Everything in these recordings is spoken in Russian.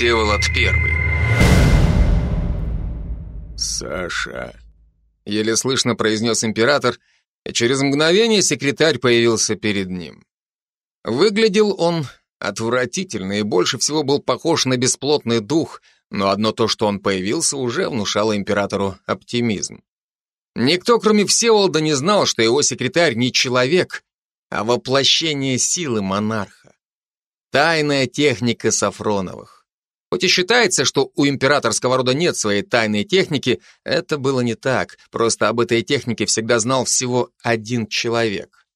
Всеволод Первый. «Саша», — еле слышно произнес император, и через мгновение секретарь появился перед ним. Выглядел он отвратительно и больше всего был похож на бесплотный дух, но одно то, что он появился, уже внушало императору оптимизм. Никто, кроме Всеволода, не знал, что его секретарь не человек, а воплощение силы монарха. Тайная техника Сафроновых. Хоть и считается, что у императорского рода нет своей тайной техники, это было не так, просто об этой технике всегда знал всего один человек.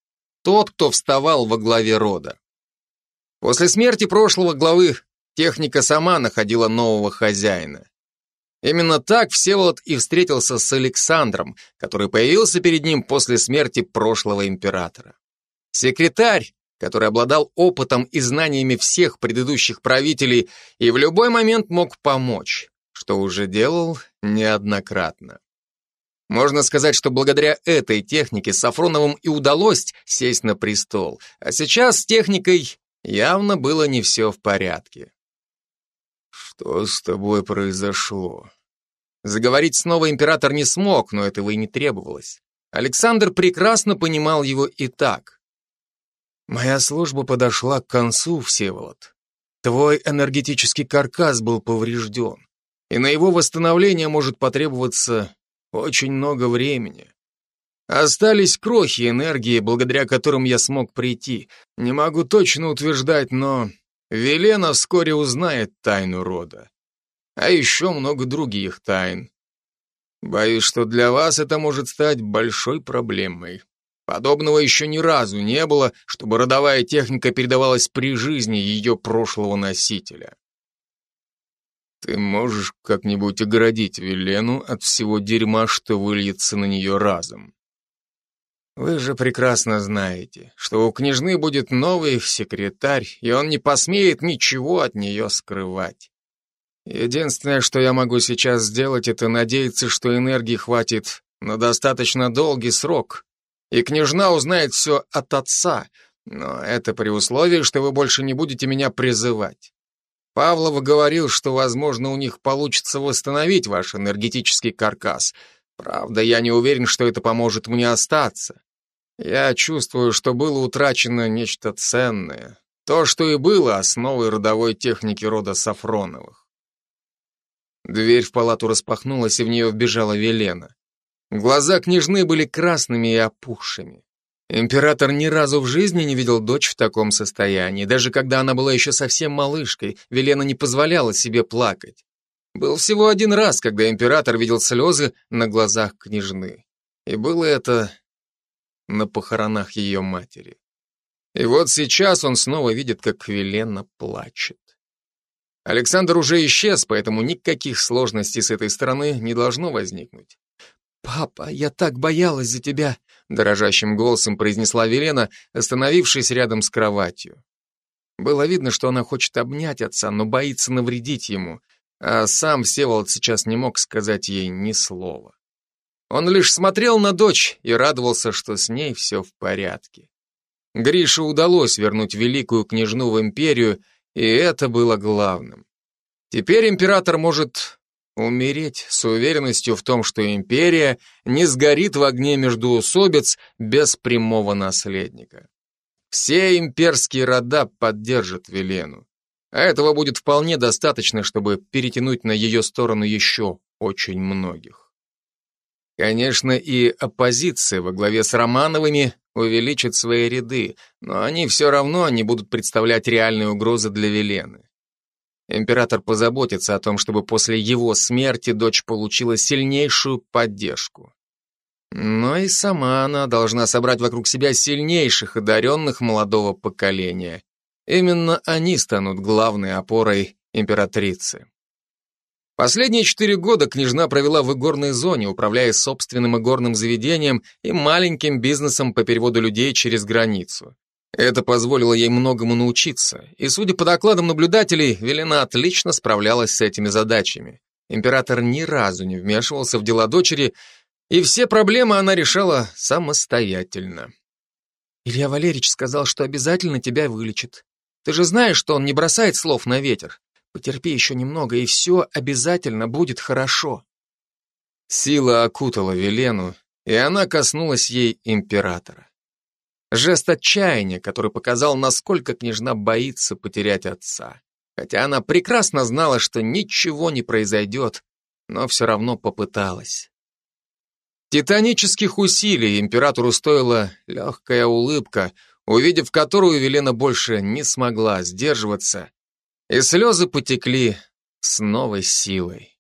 Тот, кто вставал во главе рода. После смерти прошлого главы техника сама находила нового хозяина. Именно так Всеволод и встретился с Александром, который появился перед ним после смерти прошлого императора. Секретарь, который обладал опытом и знаниями всех предыдущих правителей и в любой момент мог помочь, что уже делал неоднократно. Можно сказать, что благодаря этой технике Сафроновым и удалось сесть на престол, а сейчас с техникой явно было не все в порядке. «Что с тобой произошло?» Заговорить снова император не смог, но этого и не требовалось. Александр прекрасно понимал его и так. «Моя служба подошла к концу, Всеволод. Твой энергетический каркас был поврежден, и на его восстановление может потребоваться очень много времени. Остались крохи энергии, благодаря которым я смог прийти. Не могу точно утверждать, но Велена вскоре узнает тайну рода а еще много других тайн. Боюсь, что для вас это может стать большой проблемой. Подобного еще ни разу не было, чтобы родовая техника передавалась при жизни ее прошлого носителя. Ты можешь как-нибудь оградить Велену от всего дерьма, что выльется на нее разом. Вы же прекрасно знаете, что у княжны будет новый секретарь, и он не посмеет ничего от нее скрывать. Единственное, что я могу сейчас сделать, это надеяться, что энергии хватит на достаточно долгий срок, и княжна узнает все от отца, но это при условии, что вы больше не будете меня призывать. Павлов говорил, что, возможно, у них получится восстановить ваш энергетический каркас. Правда, я не уверен, что это поможет мне остаться. Я чувствую, что было утрачено нечто ценное. То, что и было основой родовой техники рода Сафроновых. Дверь в палату распахнулась, и в нее вбежала Велена. Глаза княжны были красными и опухшими. Император ни разу в жизни не видел дочь в таком состоянии. Даже когда она была еще совсем малышкой, Велена не позволяла себе плакать. Был всего один раз, когда император видел слезы на глазах княжны. И было это на похоронах ее матери. И вот сейчас он снова видит, как Велена плачет. Александр уже исчез, поэтому никаких сложностей с этой стороны не должно возникнуть. «Папа, я так боялась за тебя», — дрожащим голосом произнесла Велена, остановившись рядом с кроватью. Было видно, что она хочет обнять отца, но боится навредить ему, а сам Всеволод сейчас не мог сказать ей ни слова. Он лишь смотрел на дочь и радовался, что с ней все в порядке. Грише удалось вернуть великую княжну в империю, и это было главным. Теперь император может умереть с уверенностью в том, что империя не сгорит в огне междуусобиц без прямого наследника. Все имперские рода поддержат Велену. А этого будет вполне достаточно, чтобы перетянуть на ее сторону еще очень многих. Конечно, и оппозиция во главе с Романовыми увеличит свои ряды, но они все равно не будут представлять реальные угрозы для Велены. Император позаботится о том, чтобы после его смерти дочь получила сильнейшую поддержку. Но и сама она должна собрать вокруг себя сильнейших одаренных молодого поколения. Именно они станут главной опорой императрицы. Последние четыре года княжна провела в игорной зоне, управляя собственным игорным заведением и маленьким бизнесом по переводу людей через границу. Это позволило ей многому научиться, и, судя по докладам наблюдателей, Велена отлично справлялась с этими задачами. Император ни разу не вмешивался в дела дочери, и все проблемы она решала самостоятельно. «Илья Валерьевич сказал, что обязательно тебя вылечит. Ты же знаешь, что он не бросает слов на ветер. Потерпи еще немного, и все обязательно будет хорошо. Сила окутала Велену, и она коснулась ей императора. Жест отчаяния, который показал, насколько княжна боится потерять отца. Хотя она прекрасно знала, что ничего не произойдет, но все равно попыталась. Титанических усилий императору стоила легкая улыбка, увидев которую Велена больше не смогла сдерживаться, и слезы потекли с новой силой.